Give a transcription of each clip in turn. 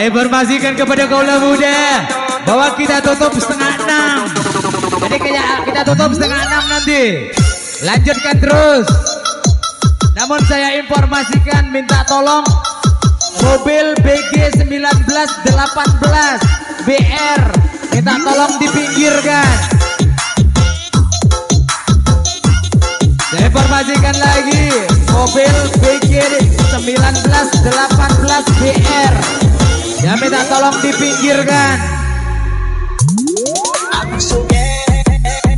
Saya informasikan kepada kaula muda bahwa kita tutup setengah enam. Jadi kayak kita tutup setengah enam nanti. Lanjutkan terus. Namun saya informasikan minta tolong mobil BG 1918 BR minta tolong dipinggirkan. Saya informasikan lagi mobil BG 1918 BR Ya minta tolong dipinggirkan.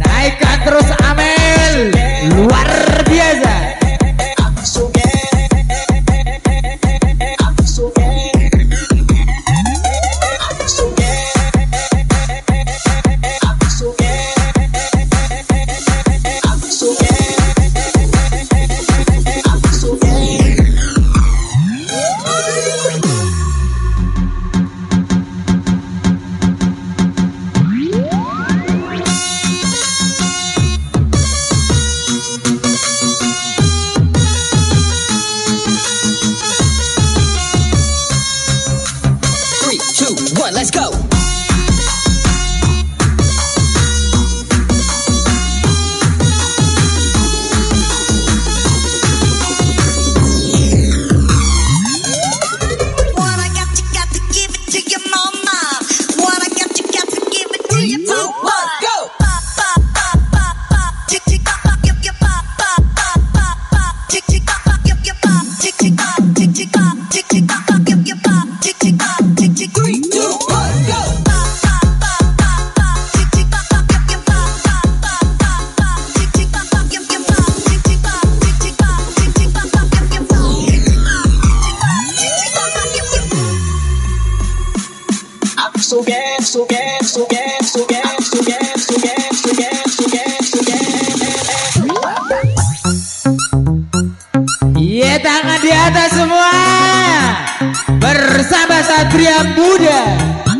Naikkan terus Amel. Luar one, let's go. abre a.